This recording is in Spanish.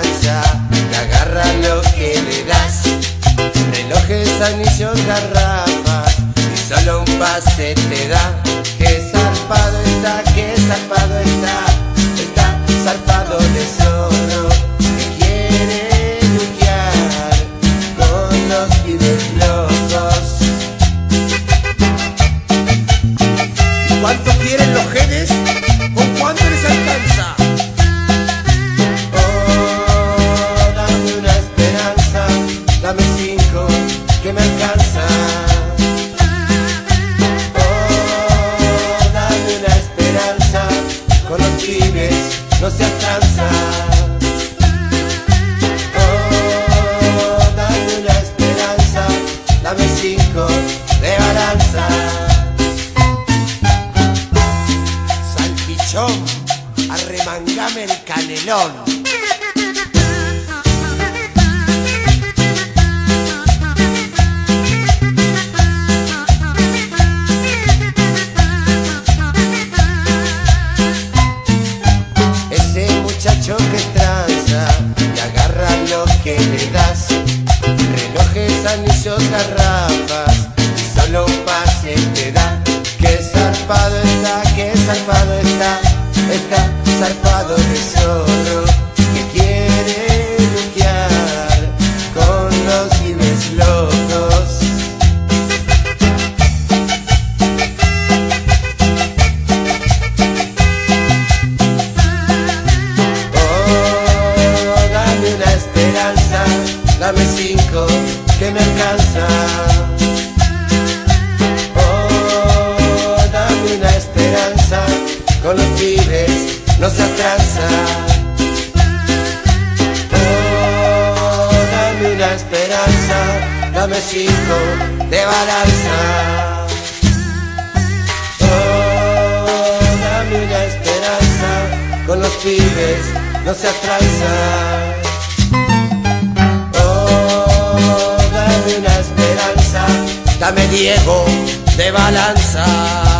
tranza, te agarra lo que le das. Relojes, anillos, garrafas, y solo un pase te da. Que zarpado está, que zarpado está, está zarpado de solo. Con los pibes no se alcanza. Oh, dame una esperanza, dame cinco de balanza. Salpichón, arremangame el canelón. Ese que me alcanza. Oh, dame una esperanza, con los pibes no se atrasa. Oh, dame una esperanza, dame cinco de balanza. Oh, dame una esperanza, con los pibes no se atrasa. Dame Diego de balanza.